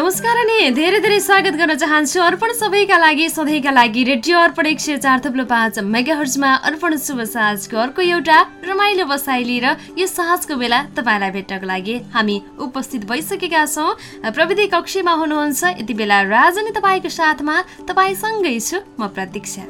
नमस्कार अनि धेरै धेरै स्वागत गर्न चाहन्छु अर्पण सबैका लागि सधैँका लागि रेडियो अर्पण एक सय चार थप्लो पाँच मेगाहर्जमा अर्पण शुभ साँझको अर्को एउटा रमाइलो बसाइ लिएर यो साँझको बेला तपाईँलाई भेट्नको लागि हामी उपस्थित भइसकेका छौँ। प्रविधि कक्षीमा हुनुहुन्छ यति बेला राजनी तपाईँको साथमा तपाईँसँगै छु म प्रतीक्षा।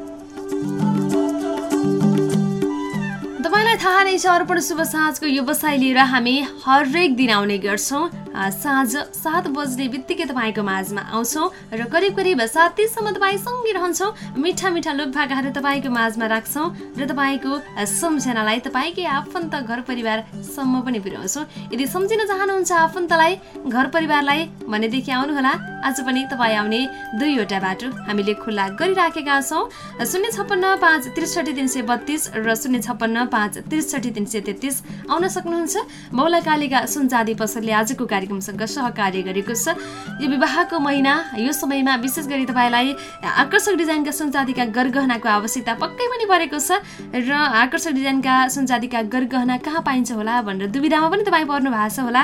तपाईँलाई थाहा नै छ अर्पण शुभ साँझको व्यवसाय लिएर हामी हरेक दिन आउने गर्छौँ। साँझ सात बज्ने बित्तिकै तपाईँको माझमा आउँछौँ र करिब करिब सात तिससम्म तपाईँसँगै रहन्छौँ। मिठा मिठा लोकभाकाहरू तपाईँको माझमा राख्छौँ र तपाईँको सम्झनालाई तपाईँकै आफन्त घर परिवारसम्म पनि पुर्याउँछौँ। यदि सम्झिन चाहनुहुन्छ आफन्तलाई घर परिवारलाई भनेदेखि आउनुहोला। आज पनि तपाईँ आउने दुईवटा बाटो हामीले खुल्ला गरिराखेका छौँ। शून्य छप्पन्न पाँच त्रिसठी तिन सय बत्तिस र शून्य छप्पन्न पाँच त्रिसठी तिन सय तेत्तिस आउन सक्नुहुन्छ। मौलाकालीका सुनचादी पसलले आजको कार्यक्रमसँग सहकार्य गरेको छ। यो विवाहको महिना यो समयमा विशेष गरी तपाईँलाई आकर्षक डिजाइनका सुनचाँदीका गरगहनाको आवश्यकता पक्कै पनि परेको छ र आकर्षक डिजाइनका सुनचाँदीका गरगहना कहाँ पाइन्छ होला भनेर दुविधामा पनि तपाईँ पर्नु भएको छ होला।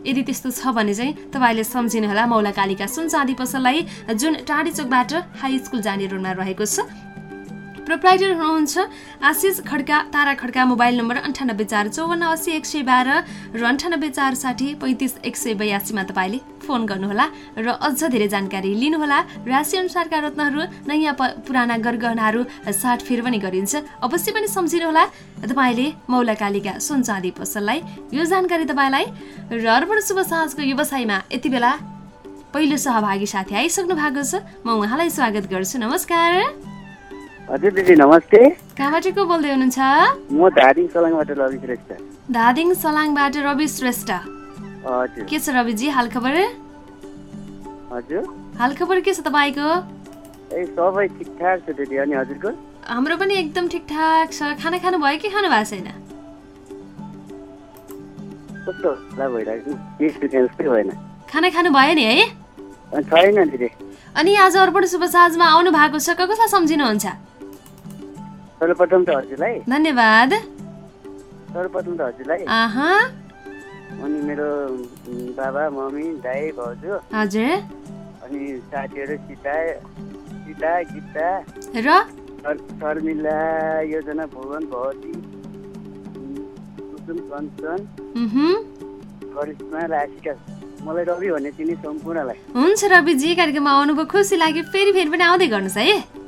यदि त्यस्तो छ भने चाहिँ तपाईँले सम्झिनुहोला मौला कालिका सुनचाँदी पसललाई जुन टाढी चोकबाट हाई स्कुल जाने रोडमा रहेको छ। प्रोप्राइटर हुनुहुन्छ आशिष खड्का तारा खड्का मोबाइल नम्बर अन्ठानब्बे चार चौवन्न असी एक सय बाह्र र अन्ठानब्बे चार साठी पैँतिस एक सय बयासीमा तपाईँले फोन गर्नुहोला र अझ धेरै जानकारी लिनुहोला। राशि अनुसारका रत्नहरू नयाँ पुराना गरगहनाहरू साटफेर पनि गरिन्छ। अवश्य पनि सम्झिनुहोला। तपाईँले मौलाकालीका सुन चाँदी पसललाई यो जानकारी तपाईँलाई र अर्पण शुभ साँझको व्यवसायमा यति बेला पहिलो सहभागी साथी आइसक्नु भएको छ। म उहाँलाई स्वागत गर्छु। नमस्कार। हजुर दिदी नमस्ते। कहाँबाट को बोल्दै हुनुहुन्छ? म धादिङ सलाङबाट रवि श्रेष्ठ। धादिङ सलाङबाट रवि श्रेष्ठ। हजुर। के छ रविजी हालखबर हजुर। हालखबर के छ तपाईँको? ए सबै ठिकठाक छ दिदी अनि हजुरको? हाम्रो पनि एकदम ठिकठाक छ। खाना खानु भयो कि खानु भएको छैन? कस्तो भइरहेको भएन। खाना खानु भयो नि है? छैन दिदी। अनि आज अर्पण शुभ साँझमा आउनु भएको छ। कसलाई सम्झिनुहुन्छ? सर्वप्रथम त हजुरलाई। धन्यवाद। सर्वप्रथम त हजुरलाई। अनि मेरो बाबा मम्मी दाई भाउजू। हजुर। अनि साथीहरू सीता सीता गीता। र? शर्मिला योजना भुवन भवती कुसुम कञ्चन करिश्मा राशिका। मलाई रवि भन्ने चिनी सम्पूर्णलाई। हुन्छ रविजी कार्यक्रममा आउनुभयो खुसी लाग्यो फेरि फेरि पनि आउँदै गर्नुहोस् है।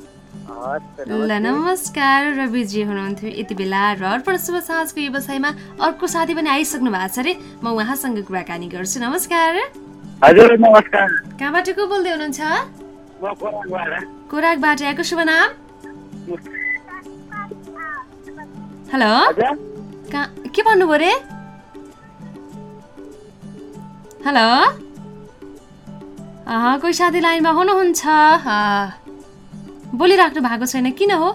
ल नमस्कार रविजी हुनुहुन्थ्यो। यति बेला र अर्पण शुभ साँझको व्यवसायमा अर्को साथी पनि आइसक्नु भएको छ अरे म उहाँसँग कुराकानी गर्छु। नमस्कार। हजुर नमस्कार। कहाँबाट को बोल्दै हुनुहुन्छ? कोराकबाट यहाँको शुभ नाम? हेलो। के भन्नुभयो रे? हेलो। कोही साथी लाइनमा हुनुहुन्छ? बोलिराख्नु भएको छैन किन हो?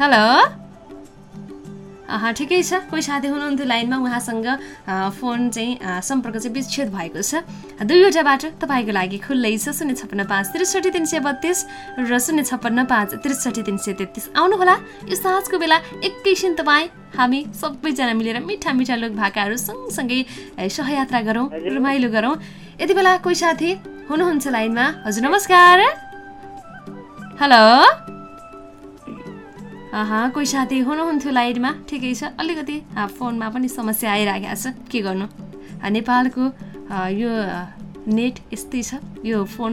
हेलो? ठिकै छ। कोही साथी हुनुहुन्थ्यो लाइनमा उहाँसँग फोन चाहिँ सम्पर्क चाहिँ विच्छेद भएको छ। दुईवटा बाटो तपाईँको लागि खुल्लै छ। शून्य छप्पन्न पाँच त्रिसठी तिन सय बत्तिस र शून्य छप्पन्न पाँच त्रिसठी तिन सय तेत्तिस। आउनुहोला। यो साँझको बेला एकैछिन तपाईँ हामी सबैजना मिलेर मिठा मिठा लोक भाकाहरू सँगसँगै सहयात्रा गरौँ रमाइलो गरौँ। यति बेला कोही साथी हुनुहुन्छ लाइनमा? हजुर नमस्कार। हेलो? कोही साथी हुनुहुन्थ्यो लाइटमा ठिकै छ। अलिकति फोनमा पनि समस्या आइरहेको छ। के गर्नु? नेपालको यो नेट यस्तै छ। यो फोन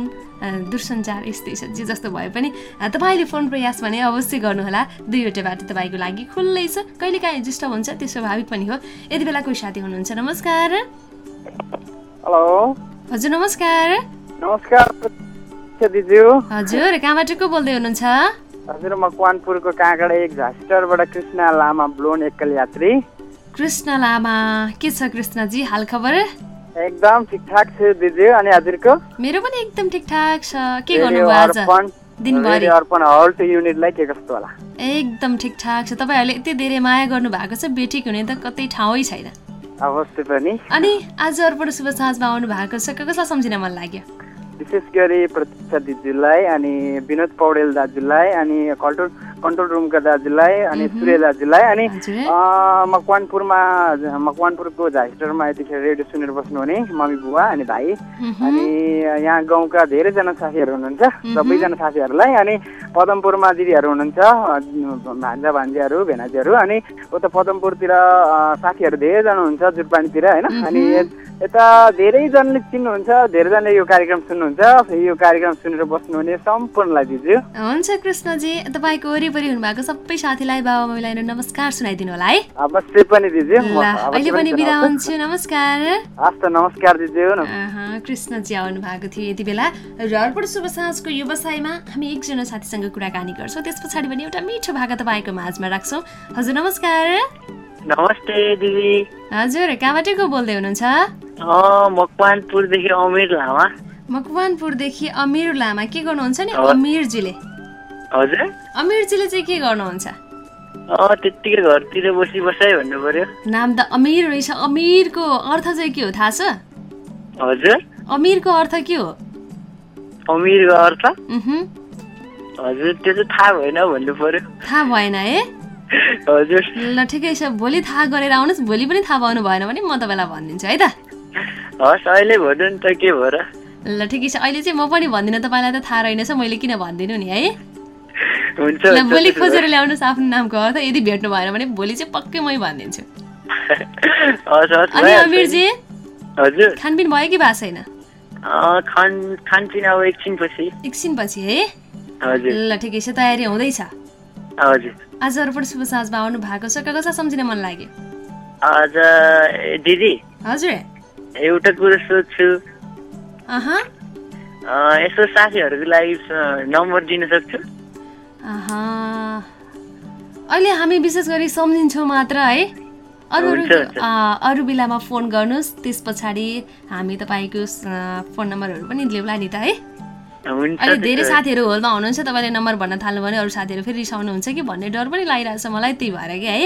दूरसञ्चार यस्तै छ। जे जस्तो भए पनि तपाईँले फोन प्रयास भने अवश्य गर्नुहोला। दुईवटा बाटो तपाईँको लागि खुल्लै छ। कहिलेकाहीँ डिस्टर्ब हुन्छ त्यो स्वाभाविक पनि हो। यति बेला कोही साथी हुनुहुन्छ? नमस्कार। हेलो? हजुर नमस्कार। नमस्कार। हजुर कहाँबाट को बोल्दै हुनुहुन्छ? हजुर म कवानपुरको काँकडा एक झास्टरबाट कृष्ण लामा ब्लोन एकल यात्री। कृष्ण लामा के छ कृष्णजी हाल खबर? एकदम ठिकठाक छ दिदी अनि हजुरको? मेरो पनि एकदम ठिकठाक छ। के गर्नुभयो आज? दिनभरि। अर्पण हल्ट युनिटलाई के कस्तो होला? एकदम ठिकठाक छ। तपाईँहरूले यति धेरै माया गर्नु भएको छ बेटीको हुने त कतै ठाउँै छैन। अवश्य पनि। अनि आज अर्पण शुभ साँझमा आउनु भएको छ कसलाई सम्झिन मन लाग्यो? विशेष गरी प्रतीक्षा दिदीलाई अनि विनोद पौडेल दाजुलाई अनि कल्टुर कन्ट्रोल रुमका दाजुलाई अनि सूर्य दाजुलाई अनि मकवानपुरमा मकवानपुरको झाइस्टरमा यतिखेर रेडियो सुनेर बस्नुहुने मम्मी बुवा अनि भाइ। अनि यहाँ गाउँका धेरैजना साथीहरू हुनुहुन्छ सबैजना साथीहरूलाई अनि पदमपुरमा दिदीहरू हुनुहुन्छ भान्जा भान्जीहरू भेनाजीहरू अनि उता पदमपुरतिर साथीहरू धेरैजना हुनुहुन्छ जुटपानीतिर होइन? अनि यता धेरैजनाले चिन्नुहुन्छ धेरैजनाले यो कार्यक्रम सुन्नुहुन्छ यो कार्यक्रम सुनेर बस्नुहुने सम्पूर्णलाई दिजु हुन्छ कृष्णजी तपाईँको वरिपरि हुनुभएको सबै साथीलाई बाबा मम्मीलाई नमस्कार सुनाइदिनु होला है। अवश्य पनि दिजु अहिले पनि बिदा। हुन्छु नमस्कार। हस् त नमस्कार दिजु कृष्णजी आउनु भएको थियो यति बेला। र अर्पण शुभ साँझको व्यवसायमा हामी एकजना साथीसँग कुराकानी गर्छौँ। त्यस पछाडि पनि एउटा मिठो भाका तपाईँको माझमा राख्छौँ। हजुर नमस्कार। नमस्ते दिदी। हजुर कहाँबाट को बोल्दै हुनुहुन्छ? मकवानपुरदेखि अमिर लामा। मकवानपुरदेखि अमिर लामा। के गर्नुहुन्छ नि। अमिरजीले। हजुर। अमिरजीले चाहिँ के गर्नुहुन्छ? त्यत्तिकै घरतिर बसी बसाइ भन्नु पर्यो। नाम त अमिर रहेछ। अमिरको अर्थ चाहिँ के हो? थाहा छ? हजुर। अमिरको अर्थ के हो? अमिरको अर्थ? हजुर त्यो चाहिँ थाहा भएन भन्नु पर्यो। थाहा भएन है हजुर। ल ठिकै छ। भोलि थाहा गरेर आउनुहोस्। भोलि पनि थाहा पाउनु भएन भने म तपाईँलाई भनिदिन्छु है त? हस् अहिले भन्नु नि त के भयो र? ल ठिकै छ। अहिले चाहिँ म पनि भन्दिनँ तपाईँलाई त थाहा रहेनछ मैले किन भनिदिनु नि है? हुन्छ भोलि खोजेर। ल्याउनुहोस् आफ्नो नामको अर्थ यदि भेट्नु भएन भने भोलि चाहिँ पक्कै मै भनिदिन्छु। अनि अमिरजी। हजुर। खानपिन भयो कि भएको छैन? खानपिन अब एकछिनपछि। एकछिनपछि है? हजुर। ल ठिकै छ तयारी हुँदैछ। हजुर। आज अरू पनि शुभ साँझमा आउनु भएको छ कसलाई सम्झिन मन लाग्यो? आज दिदी। हजुर। एउटा कुरो सोध्छु। यसो साथीहरूको लागि नम्बर दिन सक्छु? अह। अहिले हामी विशेष गरी सम्झिन्छौँ मात्र है। अरू अरू बेलामा फोन गर्नुहोस्। त्यस पछाडि हामी तपाईँको फोन नम्बरहरू पनि ल्याउला नि त है। अहिले धेरै। साथीहरू होलमा हुनुहुन्छ। तपाईँले नम्बर भन्न थाल्नु भने अरू साथीहरू फेरि रिसाउनुहुन्छ कि भन्ने डर पनि लागिरहेको छ मलाई। त्यही भएर कि है।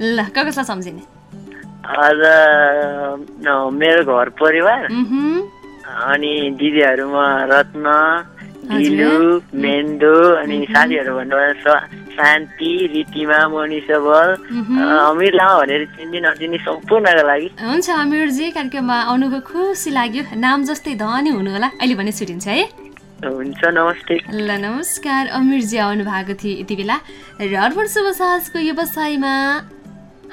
ल कसलाई सम्झिने? मेरो घर परिवार। अनि दिदीहरूमा रत्न दिलु मेन्दो अनि साथीहरू भन्नुभयो शान्ति रितिमा मनिषा बल मह्म। अँ, अमिर लामा भनेर चिन्ने नचिन्ने सम्पूर्णको लागि। हुन्छ अमिरजी कार्यक्रममा आउनुको खुसी लाग्यो। नाम जस्तै धनी हुनु होला अहिले भने छुटिन्छ है। हुन्छ नमस्ते। ल नमस्कार। अमिरजी आउनु भएको थियो यति बेला। र अर्पण शुभ साहजको व्यवसायमा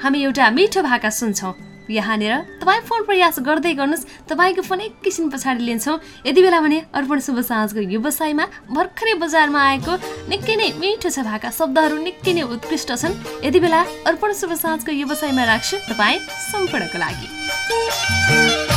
हामी एउटा मिठो भाका सुन्छौँ। यहाँनिर तपाईँ फोन प्रयास गर्दै गर्नुहोस् तपाईँको फोन एकैछिन पछाडि लिन्छौँ। यति बेला भने अर्पण शुभ साँझको व्यवसायमा भर्खरै बजारमा आएको निकै नै मिठो छ भाका शब्दहरू निकै नै उत्कृष्ट छन्। यति बेला अर्पण शुभ साँझको व्यवसायमा राख्छु तपाईँ सम्पूर्णको लागि।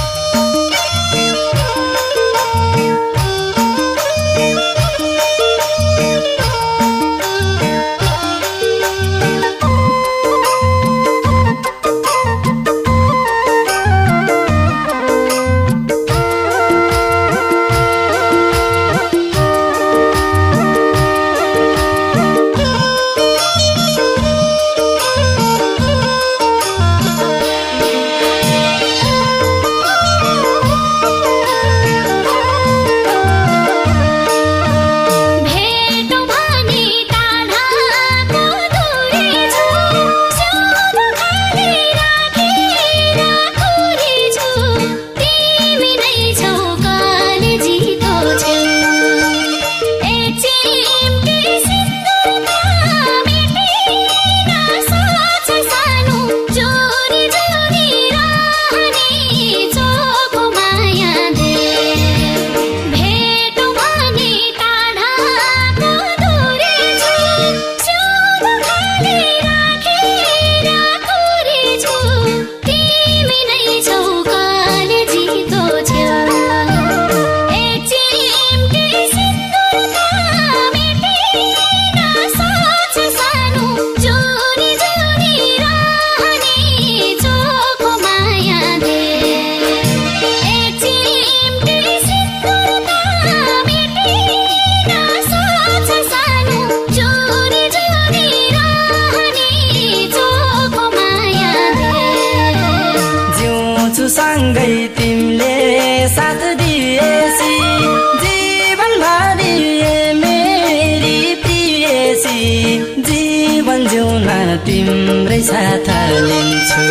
तिम्रै साथ लिन्छु।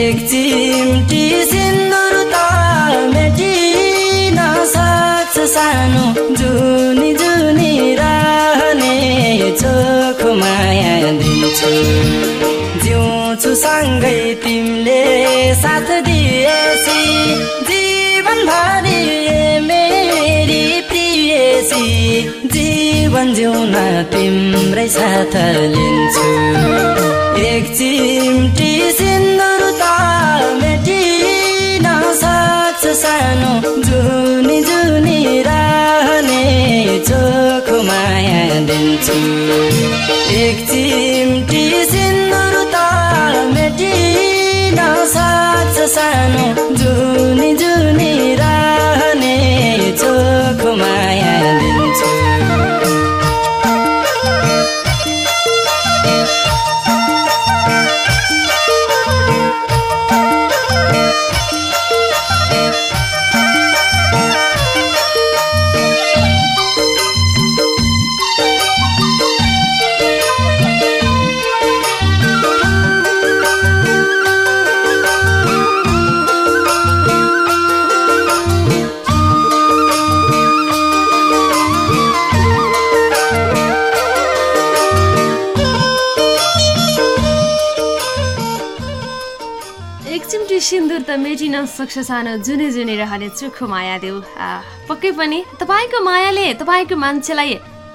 एक चिम्टी सिन्दुर त मेटिन सक्छ सानो जुनी जुनी रहने चोखो माया दिन्छु। जिउँछु सँगै तिमीले साथ दिएसी जीवनभरि प्रियसी जीवन जिउन तिम्रै साथ लिन्छु। एक चिम्टी सिन्दुर त मेटिन सक्छ सानो जुनी जुनी रहने चोखो माया दिन्छु। एक चिम्टी मेटिन सक्छ सानो जुने जुने रहने चोखो माया देऊ। पक्कै पनि तपाईँको मायाले तपाईँको मान्छेलाई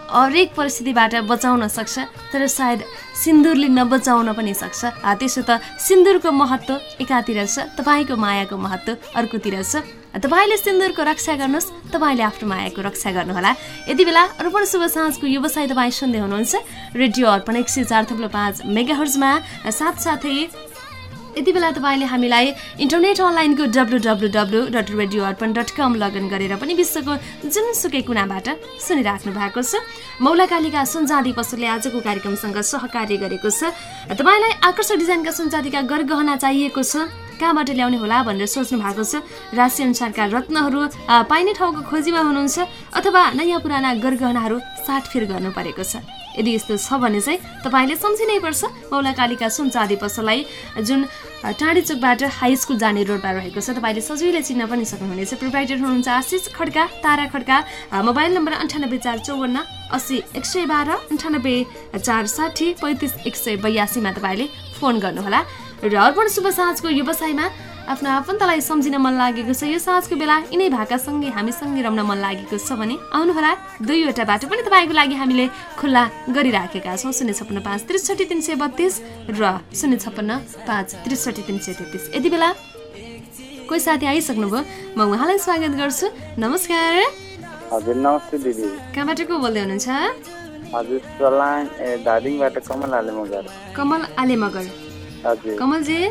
हरेक परिस्थितिबाट बचाउन सक्छ तर सायद सिन्दुरले नबचाउन पनि सक्छ। त्यसो त सिन्दुरको महत्त्व एकातिर छ तपाईँको मायाको महत्त्व अर्कोतिर छ। तपाईँले सिन्दुरको रक्षा गर्नुहोस् तपाईँले आफ्नो मायाको रक्षा गर्नुहोला। यति बेला अर्पण शुभ साँझको व्यवसाय तपाईँ सुन्दै हुनुहुन्छ। रेडियो अर्पण एक सय चार थप्लो पाँच मेगा हर्जमा साथसाथै यति बेला तपाईँले हामीलाई इन्टरनेट अनलाइनको W W W dot radio Arpan dot com login गरेर पनि विश्वको जुनसुकै कुनाबाट सुनिराख्नु भएको छ। मौलाकालीका सुनचाँदी पसलले आजको कार्यक्रमसँग सहकार्य गरेको छ। तपाईँलाई आकर्षक डिजाइनका सुनचाँदीका गरगहना चाहिएको छ। कहाँबाट ल्याउने होला भनेर सोच्नु भएको छ। राशि अनुसारका रत्नहरू पाइने ठाउँको खोजीमा हुनुहुन्छ अथवा नयाँ पुराना गरगहनाहरू साटफेर गर्नु परेको छ। यदि यस्तो छ भने चाहिँ तपाईँले सम्झिनै पर्छ। मौलाकालीका सुनचाँदी पसललाई जुन टाढी चोकबाट हाई स्कुल जाने रोडमा रहेको छ तपाईँले सजिलै चिन्न पनि सक्नुहुनेछ। प्रोभाइडर हुनुहुन्छ आशिष खड्का तारा खड्का मोबाइल नम्बर अन्ठानब्बे चार चौवन्न असी एक सय बाह्र अन्ठानब्बे चार साठी पैँतिस एक सय बयासीमा तपाईँले फोन गर्नुहोला। र अर्पण शुभ साँझको व्यवसायमा आफ्नो आफन्तलाई सम्झिन मन लागेको छ। यो साँझको बेला यिनै भाकासँगै हामीसँगै रम्न मन लागेको छ भने आउनुहोला। दुईवटा बाटो पनि तपाईँको लागि हामीले खुल्ला गरिराखेका छौँ। शून्य छप्पन्न पाँच त्रिसठी तिन सय बत्तिस र शून्य छप्पन्न पाँच त्रिसठी तिन सय तेत्तिस। यति बेला कोही साथी आइसक्नुभयो म उहाँलाई स्वागत गर्छु। नमस्कार। हजुर नमस्ते दिदी। कहाँबाट को बोल्दै हुनुहुन्छ? हजुर कमल हाले मगर कमल आले मगर कमलजी?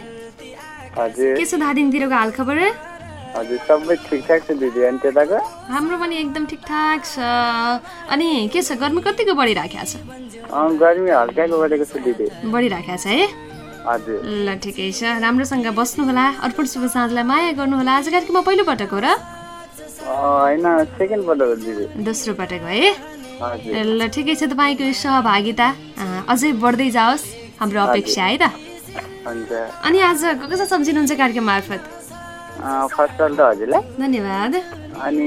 के छ धादिङतिरको हालखबर? हजुर सबै ठिकठाक छ दिदी अनि त्यताको? हाम्रो पनि एकदम ठिकठाक छ। अनि के छ गर्मी कतिको बढिराखेको छ? गर्मी हल्काको बढेको छ दिदी। बढिराखेको छ है? हजुर ल ठिकै छ। राम्रोसँग बस्नुहोला अर्पण शुभ साँझलाई माया गर्नुहोला आज कार्यक्रममा पहिलोपटक हो र? होइन सेकेन्ड पल्ट हो दिदी। दोस्रो पटक हो है? ल ठिकै छ तपाईँको सहभागिता। अझै बढ्दै जाओस्। हाम्रो अपेक्षा है त। अनि आज कसो सम्झिनुहुन्छ कार्यक्रम मार्फत? फर्स्ट अल त हजुरलाई। धन्यवाद। अनि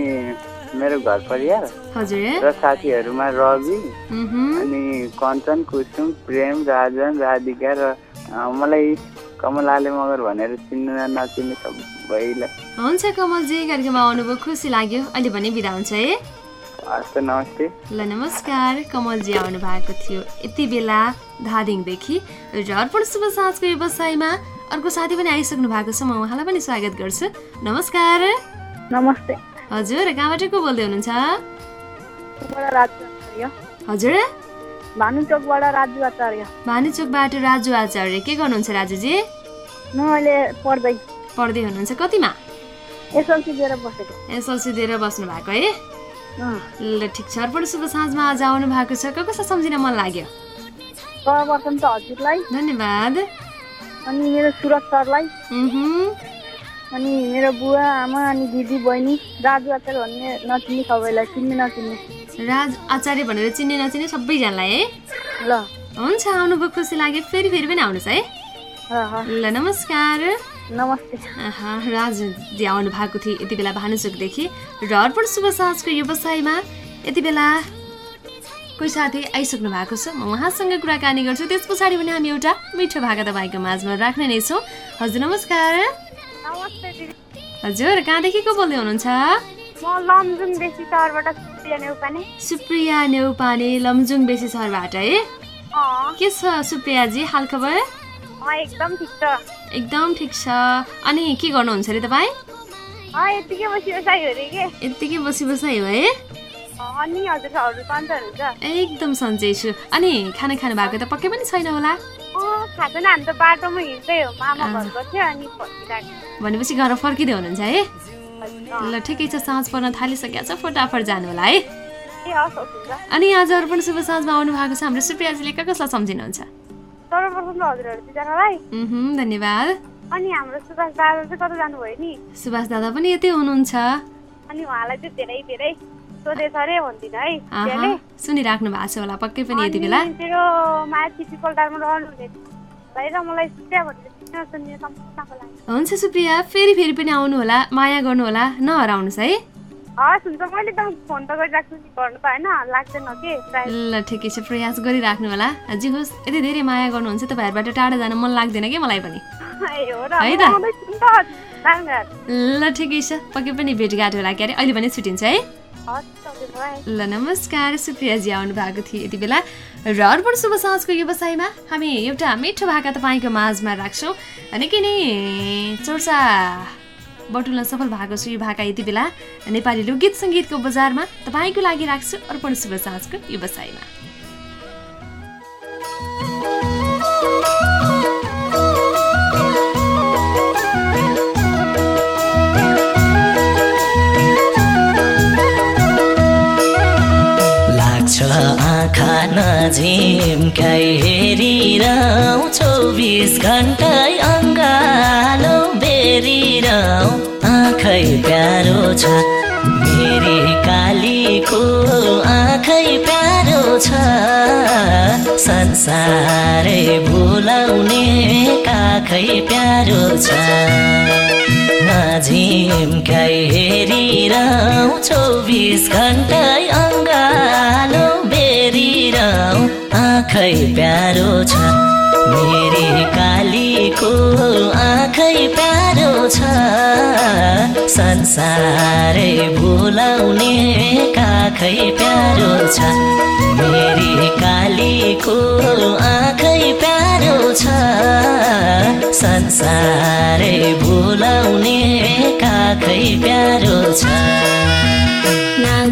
मेरो घर परिवार हजुर। र साथीहरूमा रवि। अनि कञ्चन कुसुम प्रेम राजन राधिका र मलाई कमल आले मगर भनेर चिन्नु नचिन्ने सबैलाई हुन्छ कमलजी कार्यक्रममा आउनुभयो खुसी लाग्यो। अहिले भने बिदा हुन्छ है। हस् नमस्ते। ल नमस्कार कमलजी आउनु भएको थियो। यति बेला धादिङदेखि र अर्पण शुभ साँझको व्यवसायमा अर्को साथी पनि आइसक्नु भएको छ। म उहाँलाई पनि स्वागत गर्छु। नमस्कार। नमस्ते। हजुर कहाँबाट को बोल्दै हुनुहुन्छ? हजुर? भानुचोकबाट राजु आचार्य। भानुचोकबाट राजु आचार्य। के गर्नुहुन्छ राजुजी? म अहिले पढ्दै। पढ्दै हुनुहुन्छ। कतिमा? एसएलसी दिएर बसेको। एसएलसी दिएर बस्नु भएको है? ल ठिक छ। अर्पण शुभ साँझमा आज आउनु भएको छ को कसो सम्झिन मन लाग्यो? सर्वप्रथम त हजुरलाई। धन्यवाद। अनि मेरो सुरज सरलाई। अनि मेरो बुवा आमा अनि दिदी बहिनी राजु आचार्य भन्ने नचिन्ने सबैलाई चिन्ने नचिन्ने। राज आचार्य भनेर चिन्ने नचिन्ने सबैजनालाई है? ल। हुन्छ आउनुभयो खुसी लाग्यो। फेरि फेरि पनि आउनुहोस् ह। ल नमस्कार। नमस्ते। राजुजी आउनु भएको थियो यति बेला भानुचोकदेखि। र अर्पण शुभ साँझको व्यवसायमा यति बेला कोही साथी आइसक्नु भएको छ। म उहाँसँग कुराकानी गर्छु। त्यस पछाडि पनि हामी एउटा मिठो भाका तपाईँको माझमा राख्ने नै छौँ। हजुर नमस्कार। हजुर कहाँदेखि को बोल्दै हुनुहुन्छ? सुप्रिया नेउपाने। लमजुङ बेसी सहरबाट है? के छ सुप्रियाजी एकदम ठिक छ। एकदम ठिक छ। अनि के गर्नुहुन्छ अरे तपाईँ? यत्तिकै बसी बसाइ हो है? एकदम सन्चै छु। अनि खाना खानु भएको त पक्कै पनि छैन होला? भनेपछि घर फर्किँदै हुनुहुन्छ है? ल ठिकै छ। साँझ पर्न थालिसकेको छ। फटाफट जानु होला है? अनि आज अर्पण शुभ साँझमा आउनु भएको छ। हाम्रो सुप्रियाजीले कसलाई सम्झिनुहुन्छ? सर्वप्रथम हजुरहरू दुईजनालाई धन्यवाद। अनि हाम्रो सुभाष दादा चाहिँ कता जानुभयो नि? सुभाष दादा पनि यतै हुनुहुन्छ। अनि उहाँलाई चाहिँ धेरै धेरै सोधेछ अरे भन्दिनँ है सुनिराख्नु भएको छ होला पक्कै पनि यति बेला। तेरो माथि पिपलटारमा रहनुहुने र मलाई सुत्या भनेर हुन्छ सुप्रिया फेरि फेरि पनि आउनु होला माया गर्नु होला नहराउनुहोस् है। हस् हुन्छ। मैले त फोन त गरिराख्छु नि गर्नु त होइन लाग्दैन के? सायद ल ठिकै छ। प्रयास गरिराख्नु होला। जे होस् यति धेरै माया गर्नुहुन्छ तपाईँहरूबाट टाढा जान मन लाग्दैन कि मलाई पनि? हो त? ल ठिकै छ। पक्कै पनि भेटघाट होला क्यारे। अहिले पनि छुट्टिन्छ है? ल नमस्कार। सुप्रियाजी आउनु भएको थियो यति बेला। र अर्पण शुभ साँझको व्यवसायमा हामी एउटा मिठो भाका तपाईँको माझमा राख्छौँ। निकै नै चर्चा। बटुल्न सफल भएको छ यो भाका यति बेला। नेपाली लोकगीत सङ्गीतको बजारमा तपाईँको लागि राख्छु अर्पण शुभ साँझको व्यवसायमा नझिम्काइ हेरिरहँ चौबिस घन्टा अङ्गालो बेरिरहँ। आँखै प्यारो छ मेरी कालीको आँखै प्यारो छ। संसारै भुलाउने काखै प्यारो छ। नझिम्काइ हेरिरहँ चौबिस घन्टा बेरिरहँ आँखै प्यारो छ। मेरी कालीको आँखै प्यारो छ। संसारै भुलाउने काखै प्यारो छ। मेरी कालीको आँखै प्यारो छ। संसारै भुलाउने काखै प्यारो छ। नाग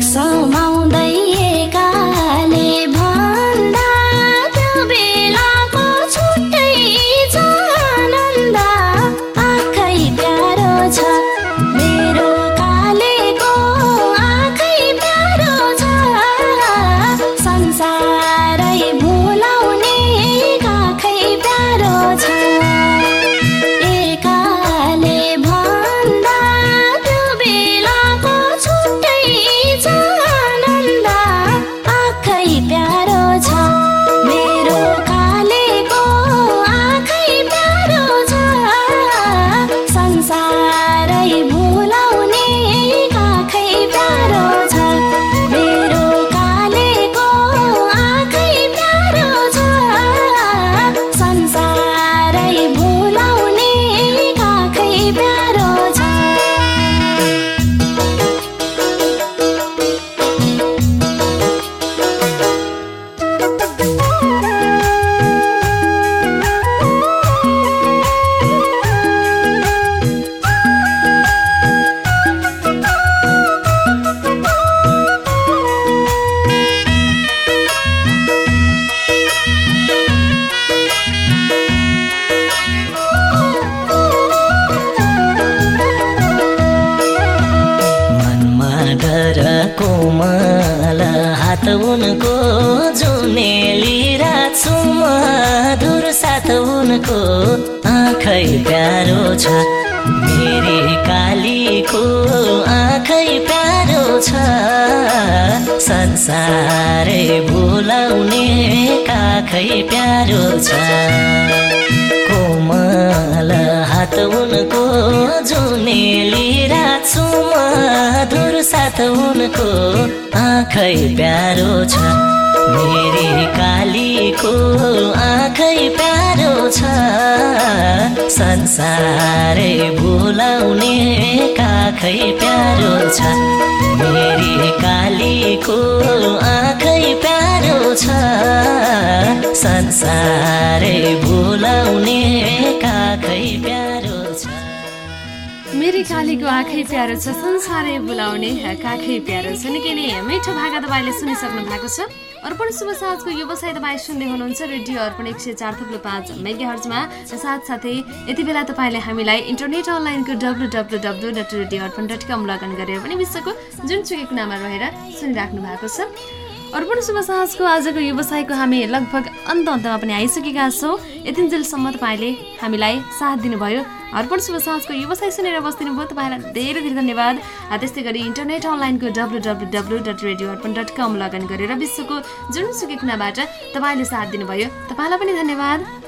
हात उनको जुनेली राख्छु मधुर साथ उनको आँखै प्यारो छ। मेरी कालीको आँखै प्यारो छ। संसारै भुलाउने काखै प्यारो छ। मेरी कालीको आँखै प्यारो छ। संसारै भुलाउने मेरी कालीको आँखै प्यारो छ संसारै बोलाउने काखै प्यारो छ। निकै नै मिठो भाका तपाईँले सुनिसक्नु भएको छ। अर्पण शुभ साँझको व्यवसाय तपाईँ सुन्दै हुनुहुन्छ रेडियो अर्पण एक सय चार थुप्रो पाँच मेगा हर्जमा साथसाथै यति बेला तपाईँले हामीलाई इन्टरनेट अनलाइनको W W W dot radio Arpan dot com login गरेर पनि विश्वको जुनसुकै कुनामा रहेर सुनिराख्नु भएको छ। अर्पण शुभ साँझको आजको व्यवसायको हामी लगभग अन्त अन्तमा पनि आइसकेका छौँ। यतिन्जेलसम्म तपाईँले हामीलाई साथ दिनुभयो। अर्पण शुभ साँझको व्यवसाय सुनेर बस्दिनु भयो तपाईँलाई धेरै धेरै धन्यवाद। त्यस्तै गरी इन्टरनेट अनलाइनको W W W dot radio Arpan dot com login गरेर विश्वको जुनसुकै कुनाबाट तपाईँले साथ दिनुभयो। तपाईँलाई पनि धन्यवाद।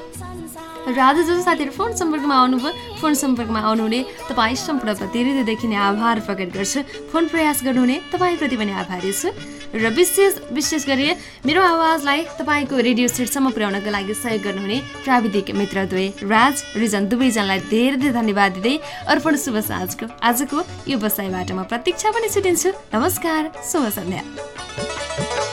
र आज जो साथीहरू फोन सम्पर्कमा आउनुभयो फोन सम्पर्कमा आउनुहुने तपाईँ सम्पूर्णप्रति हृदयदेखि नै आभार प्रकट गर्छु। फोन प्रयास गर्नुहुने तपाईँप्रति पनि आभारी छु। र विशेष विशेष गरी मेरो आवाजलाई तपाईँको रेडियो सेटसम्म पुर्याउनको लागि सहयोग गर्नुहुने प्राविधिक मित्रद्वय राज रिजन दुवैजनालाई धेरै धेरै धन्यवाद दिँदै अर्पण शुभ साँझको। आजको यो बसाइबाट म प्रतीक्षा पनि छुटिन्छु। नमस्कार शुभ सन्ध्या।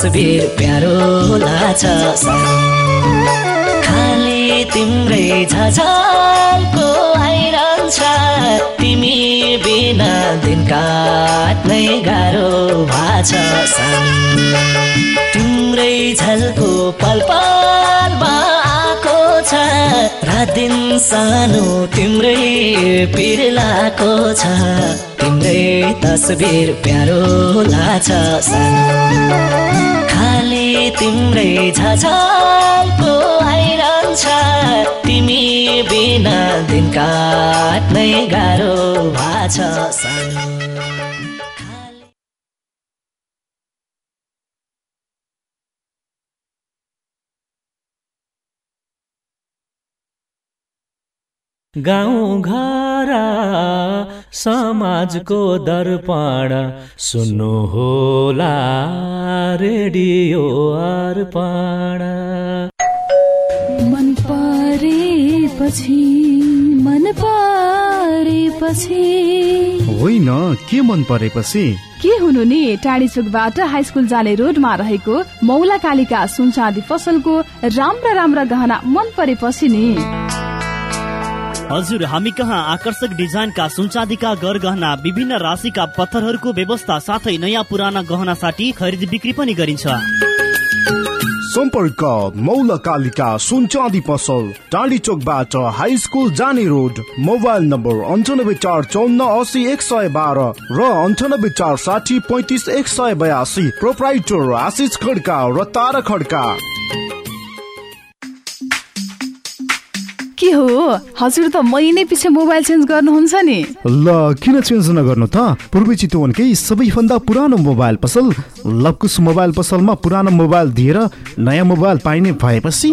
तस्बिर प्यारो सानो। खाली तिम्रै झझल्को आइरहन्छ तिमी बिना दिन काट्नै गाह्रो भएको छ सानो। तिम्रै झल्को पल पलमा आएको छ दिन सानो तिम्रै पिर्लाको छ। तिम्रै तस्बिर प्यारो सानो खाली तिम्रै झझल्को आइरहन्छ तिमी बिना दिन काट्नै गाह्रो भएको छ। सानो गाउँ घर समाजको दर्पण सुन्नु होला रेडियो अर्पण। मन परेपछि मन परेपछि। होइन के मन परेपछि? के हुनु नि टाढी चोकबाट हाई स्कुल जाने रोडमा रहेको मौला कालिका सुनचाँदी पसलको राम्रा राम्रा गहना मन परेपछि नि। हजुर हामी कहाँ आकर्षक डिजाइनका सुनचाँदीका गरगहना विभिन्न राशिका पत्थरहरूको व्यवस्था साथै नयाँ पुराना गहना साठी खरिद बिक्री पनि गरिन्छ। सम्पर्क मौल कालिका सुन चाँदी पसल टाढी चोकबाट हाई स्कुल जाने रोड मोबाइल नम्बर अन्ठानब्बे चार चौन्न असी एक सय बाह्र र अन्ठानब्बे चार साठी पैँतिस एक सय बयासी प्रोप्राइटर आशिष खड्का र तारा खड्का। हो। हजुर त महिनै पछि मोबाइल चेन्ज गर्नुहुन्छ नि। ल किन चेन्ज नगर्नु त? पूर्वी चितवनकै सबैभन्दा पुरानो मोबाइल पसल लकुस मोबाइल पसलमा पुरानो मोबाइल दिएर नयाँ मोबाइल पाइने भएपछि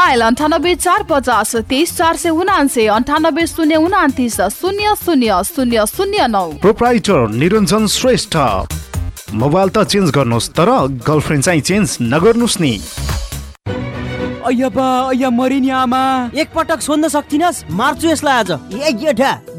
मोबाइल अन्ठानब्बे चार पचास तेइस चार सय उनासे अन्ठानब्बे शून्य उनातिस शून्य शून्य शून्य शून्य नौ। प्रोप्राइटर निरञ्जन श्रेष्ठ। मोबाइल त चेन्ज गर्नुहोस् तर गर्लफ्रेन्ड चाहिँ चेन्ज नगर्नुहोस् नि। अय्या बा अय्या मरिनी आमा। एकपटक सोध्न सक्थिनस्? मार्छु यसलाई आज। ए गेठा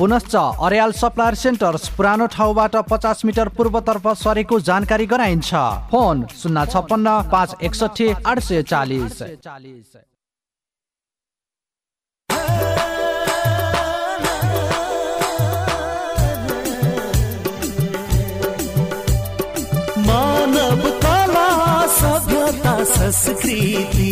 पुनश्च अर्याल सप्लायर सेन्टर्स पुरानो ठाउँबाट पचास मिटर पूर्वतर्फ सरेको जानकारी गराइन्छ। फोन शून्य छप्पन्न पाँच एकसठी आठ सय चालिस। मानव कला सभ्यता संस्कृति।